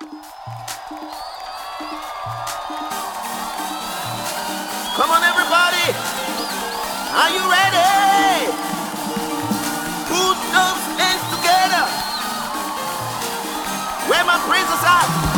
Come on, everybody. Are you ready? Put those hands together. Where my princess at?